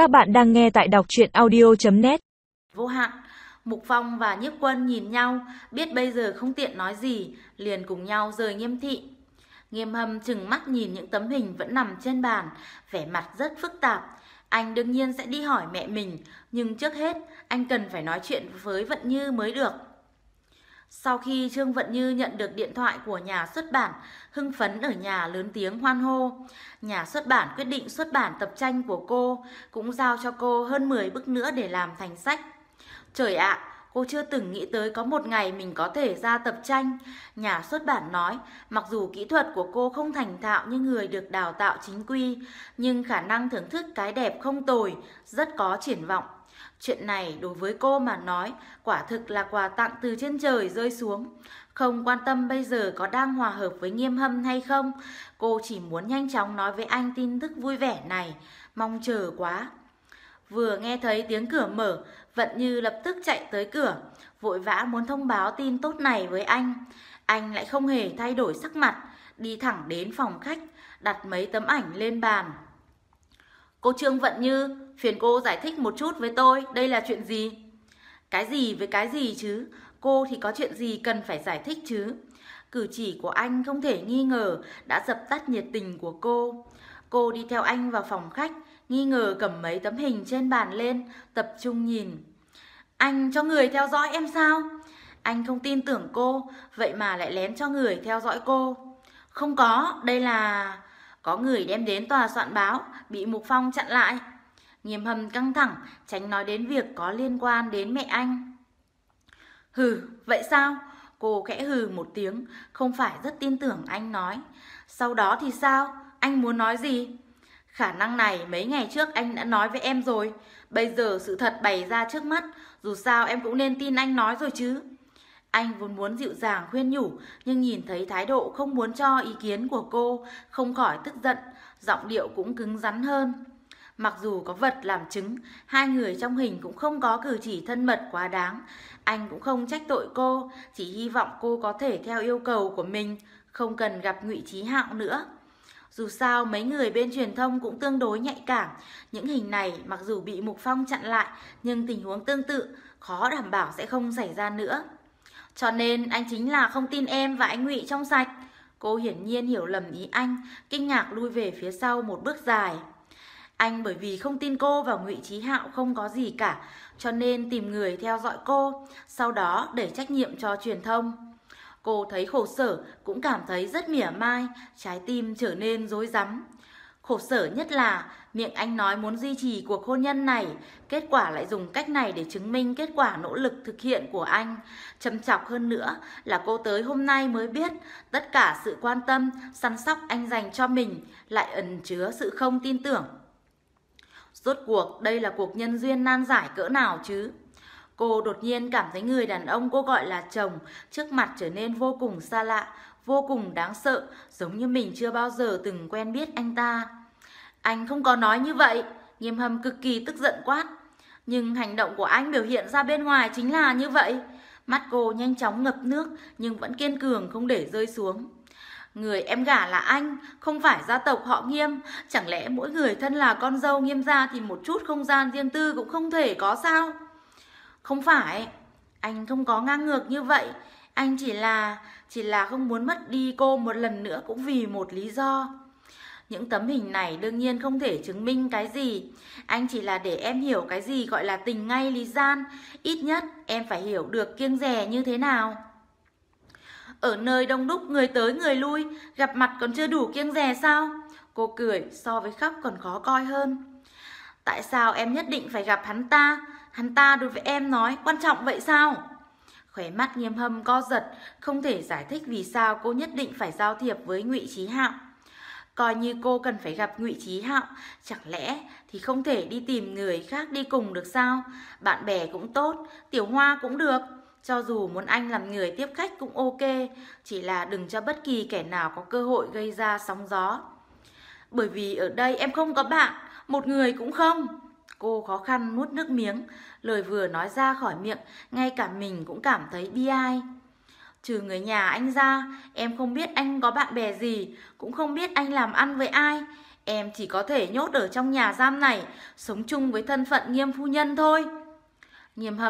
Các bạn đang nghe tại đọc chuyện audio.net Vô hạn, Mục Phong và Nhiếp Quân nhìn nhau, biết bây giờ không tiện nói gì, liền cùng nhau rời nghiêm thị. Nghiêm hâm chừng mắt nhìn những tấm hình vẫn nằm trên bàn, vẻ mặt rất phức tạp. Anh đương nhiên sẽ đi hỏi mẹ mình, nhưng trước hết anh cần phải nói chuyện với Vận Như mới được. Sau khi Trương Vận Như nhận được điện thoại của nhà xuất bản, hưng phấn ở nhà lớn tiếng hoan hô. Nhà xuất bản quyết định xuất bản tập tranh của cô, cũng giao cho cô hơn 10 bức nữa để làm thành sách. Trời ạ, cô chưa từng nghĩ tới có một ngày mình có thể ra tập tranh. Nhà xuất bản nói, mặc dù kỹ thuật của cô không thành thạo như người được đào tạo chính quy, nhưng khả năng thưởng thức cái đẹp không tồi, rất có triển vọng. Chuyện này đối với cô mà nói, quả thực là quà tặng từ trên trời rơi xuống. Không quan tâm bây giờ có đang hòa hợp với nghiêm hâm hay không, cô chỉ muốn nhanh chóng nói với anh tin tức vui vẻ này, mong chờ quá. Vừa nghe thấy tiếng cửa mở, Vận Như lập tức chạy tới cửa, vội vã muốn thông báo tin tốt này với anh. Anh lại không hề thay đổi sắc mặt, đi thẳng đến phòng khách, đặt mấy tấm ảnh lên bàn. Cô Trương Vận Như, phiền cô giải thích một chút với tôi, đây là chuyện gì? Cái gì với cái gì chứ? Cô thì có chuyện gì cần phải giải thích chứ? Cử chỉ của anh không thể nghi ngờ đã dập tắt nhiệt tình của cô. Cô đi theo anh vào phòng khách, nghi ngờ cầm mấy tấm hình trên bàn lên, tập trung nhìn. Anh cho người theo dõi em sao? Anh không tin tưởng cô, vậy mà lại lén cho người theo dõi cô. Không có, đây là... Có người đem đến tòa soạn báo, bị Mục Phong chặn lại. Nghiêm hâm căng thẳng, tránh nói đến việc có liên quan đến mẹ anh. Hừ, vậy sao? Cô khẽ hừ một tiếng, không phải rất tin tưởng anh nói. Sau đó thì sao? Anh muốn nói gì? Khả năng này mấy ngày trước anh đã nói với em rồi. Bây giờ sự thật bày ra trước mắt, dù sao em cũng nên tin anh nói rồi chứ. Anh vốn muốn dịu dàng khuyên nhủ, nhưng nhìn thấy thái độ không muốn cho ý kiến của cô, không khỏi tức giận, giọng điệu cũng cứng rắn hơn. Mặc dù có vật làm chứng, hai người trong hình cũng không có cử chỉ thân mật quá đáng. Anh cũng không trách tội cô, chỉ hy vọng cô có thể theo yêu cầu của mình, không cần gặp ngụy Trí Hạo nữa. Dù sao mấy người bên truyền thông cũng tương đối nhạy cảm, những hình này mặc dù bị Mục Phong chặn lại, nhưng tình huống tương tự khó đảm bảo sẽ không xảy ra nữa. Cho nên anh chính là không tin em và anh Ngụy trong sạch. Cô hiển nhiên hiểu lầm ý anh, kinh ngạc lui về phía sau một bước dài. Anh bởi vì không tin cô và Ngụy Trí Hạo không có gì cả, cho nên tìm người theo dõi cô, sau đó để trách nhiệm cho truyền thông. Cô thấy khổ sở, cũng cảm thấy rất mỉa mai, trái tim trở nên rối rắm. Khổ sở nhất là miệng anh nói muốn duy trì cuộc hôn nhân này, kết quả lại dùng cách này để chứng minh kết quả nỗ lực thực hiện của anh. Châm chọc hơn nữa là cô tới hôm nay mới biết tất cả sự quan tâm, săn sóc anh dành cho mình lại ẩn chứa sự không tin tưởng. Rốt cuộc đây là cuộc nhân duyên nan giải cỡ nào chứ? Cô đột nhiên cảm thấy người đàn ông cô gọi là chồng trước mặt trở nên vô cùng xa lạ, vô cùng đáng sợ, giống như mình chưa bao giờ từng quen biết anh ta. Anh không có nói như vậy, nghiêm hâm cực kỳ tức giận quát. Nhưng hành động của anh biểu hiện ra bên ngoài chính là như vậy. Mắt cô nhanh chóng ngập nước nhưng vẫn kiên cường không để rơi xuống. Người em gả là anh, không phải gia tộc họ nghiêm. Chẳng lẽ mỗi người thân là con dâu nghiêm gia thì một chút không gian riêng tư cũng không thể có sao? Không phải, anh không có ngang ngược như vậy. Anh chỉ là, chỉ là không muốn mất đi cô một lần nữa cũng vì một lý do. Những tấm hình này đương nhiên không thể chứng minh cái gì. Anh chỉ là để em hiểu cái gì gọi là tình ngay lý gian. Ít nhất em phải hiểu được kiêng rè như thế nào. Ở nơi đông đúc người tới người lui, gặp mặt còn chưa đủ kiêng rè sao? Cô cười so với khóc còn khó coi hơn. Tại sao em nhất định phải gặp hắn ta? Hắn ta đối với em nói quan trọng vậy sao? Khóe mắt nghiêm hâm co giật, không thể giải thích vì sao cô nhất định phải giao thiệp với ngụy Trí Hạo. Coi như cô cần phải gặp ngụy Trí Hạo, chẳng lẽ thì không thể đi tìm người khác đi cùng được sao? Bạn bè cũng tốt, tiểu hoa cũng được. Cho dù muốn anh làm người tiếp khách cũng ok, chỉ là đừng cho bất kỳ kẻ nào có cơ hội gây ra sóng gió. Bởi vì ở đây em không có bạn, một người cũng không. Cô khó khăn nuốt nước miếng, lời vừa nói ra khỏi miệng, ngay cả mình cũng cảm thấy bi ai. Trừ người nhà anh ra, em không biết anh có bạn bè gì, cũng không biết anh làm ăn với ai. Em chỉ có thể nhốt ở trong nhà giam này, sống chung với thân phận nghiêm phu nhân thôi. Nghiêm hầm